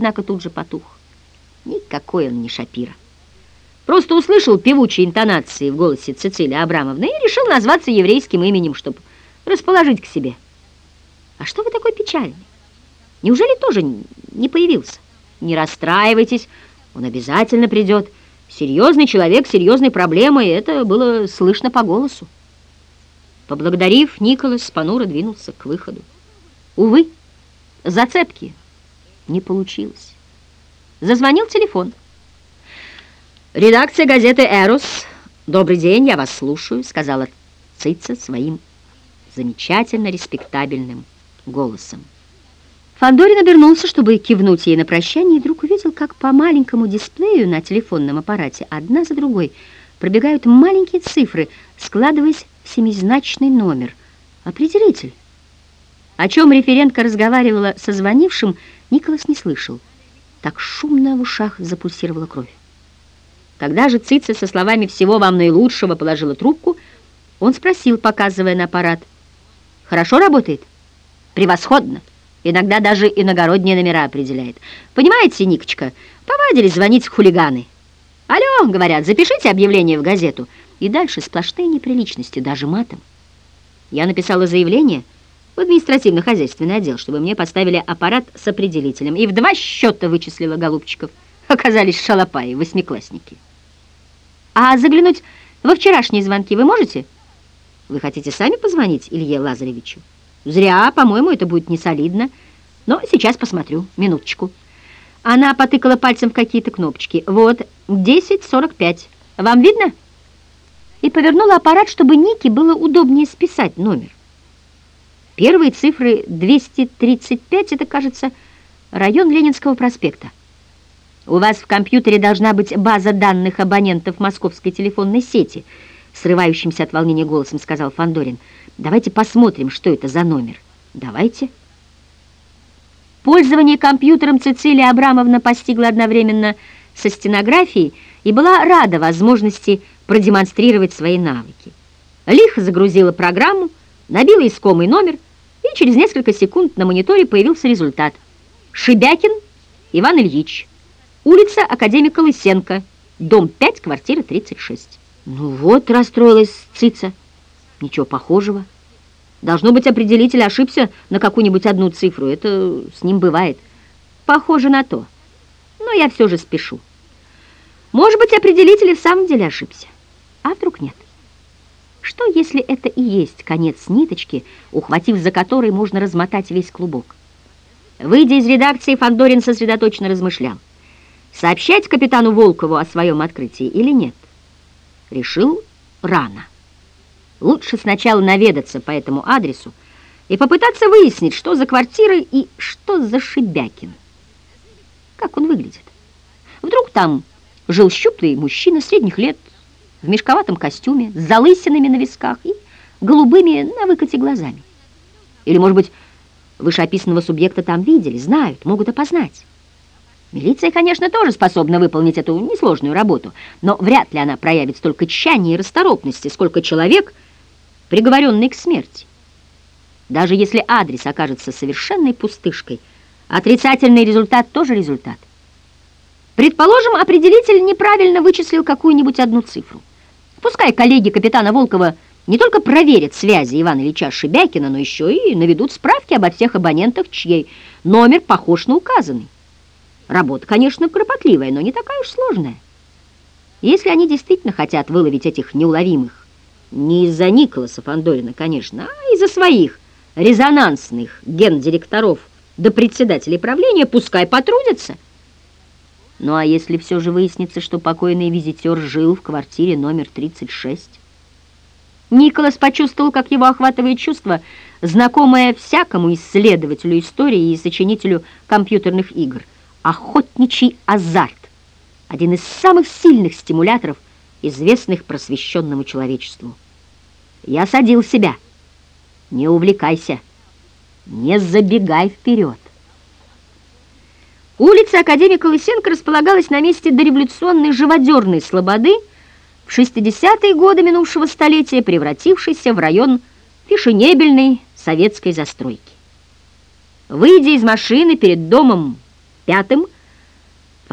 однако тут же потух. Никакой он не Шапира. Просто услышал певучие интонации в голосе Цицилии Абрамовны и решил назваться еврейским именем, чтобы расположить к себе. А что вы такой печальный? Неужели тоже не появился? Не расстраивайтесь, он обязательно придет. Серьезный человек, серьезной проблемой, это было слышно по голосу. Поблагодарив, Николас понуро двинулся к выходу. Увы, зацепки не получилось. Зазвонил телефон. «Редакция газеты «Эрос». Добрый день, я вас слушаю», — сказала Цица своим замечательно респектабельным голосом. Фандорин обернулся, чтобы кивнуть ей на прощание, и вдруг увидел, как по маленькому дисплею на телефонном аппарате одна за другой пробегают маленькие цифры, складываясь в семизначный номер. Определитель. О чем референтка разговаривала со звонившим, Николас не слышал. Так шумно в ушах запульсировала кровь. Когда же Цица со словами «всего вам наилучшего» положила трубку, он спросил, показывая на аппарат, «Хорошо работает?» «Превосходно!» Иногда даже иногородние номера определяет. Понимаете, Никочка, повадились звонить хулиганы. «Алло», — говорят, — «запишите объявление в газету». И дальше сплошные неприличности, даже матом. Я написала заявление административно-хозяйственный отдел, чтобы мне поставили аппарат с определителем, и в два счета вычислила голубчиков. Оказались шалопаи, восьмиклассники. А заглянуть во вчерашние звонки вы можете? Вы хотите сами позвонить Илье Лазаревичу? Зря, по-моему, это будет несолидно. Но сейчас посмотрю. Минуточку. Она потыкала пальцем в какие-то кнопочки. Вот, 10.45. Вам видно? И повернула аппарат, чтобы Нике было удобнее списать номер. Первые цифры 235, это, кажется, район Ленинского проспекта. У вас в компьютере должна быть база данных абонентов московской телефонной сети, срывающимся от волнения голосом сказал Фандорин. Давайте посмотрим, что это за номер. Давайте. Пользование компьютером Цицилия Абрамовна постигла одновременно со стенографией и была рада возможности продемонстрировать свои навыки. Лихо загрузила программу, набила искомый номер, и через несколько секунд на мониторе появился результат. Шибякин Иван Ильич, улица Академика Лысенко, дом 5, квартира 36. Ну вот, расстроилась Цица. Ничего похожего. Должно быть, определитель ошибся на какую-нибудь одну цифру. Это с ним бывает. Похоже на то. Но я все же спешу. Может быть, определитель в самом деле ошибся. А вдруг нет? Что, если это и есть конец ниточки, ухватив за которой можно размотать весь клубок? Выйдя из редакции, Фандорин сосредоточенно размышлял. Сообщать капитану Волкову о своем открытии или нет? Решил рано. Лучше сначала наведаться по этому адресу и попытаться выяснить, что за квартира и что за Шибякин. Как он выглядит? Вдруг там жил щуплый мужчина средних лет, в мешковатом костюме, с залысинами на висках и голубыми на выкате глазами. Или, может быть, вышеописанного субъекта там видели, знают, могут опознать. Милиция, конечно, тоже способна выполнить эту несложную работу, но вряд ли она проявит столько тщания и расторопности, сколько человек — приговоренный к смерти. Даже если адрес окажется совершенной пустышкой, отрицательный результат тоже результат. Предположим, определитель неправильно вычислил какую-нибудь одну цифру. Пускай коллеги капитана Волкова не только проверят связи Ивана Ильича Шибякина, но еще и наведут справки обо всех абонентах, чьей номер похож на указанный. Работа, конечно, кропотливая, но не такая уж сложная. Если они действительно хотят выловить этих неуловимых не из-за Николаса Фандорина, конечно, а из-за своих резонансных гендиректоров до председателей правления, пускай потрудятся. Ну а если все же выяснится, что покойный визитер жил в квартире номер 36? Николас почувствовал, как его охватывает чувство, знакомое всякому исследователю истории и сочинителю компьютерных игр. Охотничий азарт. Один из самых сильных стимуляторов – известных просвещенному человечеству. Я садил себя. Не увлекайся, не забегай вперед. Улица Академика Лысенко располагалась на месте дореволюционной живодерной слободы в 60-е годы минувшего столетия, превратившейся в район фешенебельной советской застройки. Выйдя из машины перед домом пятым –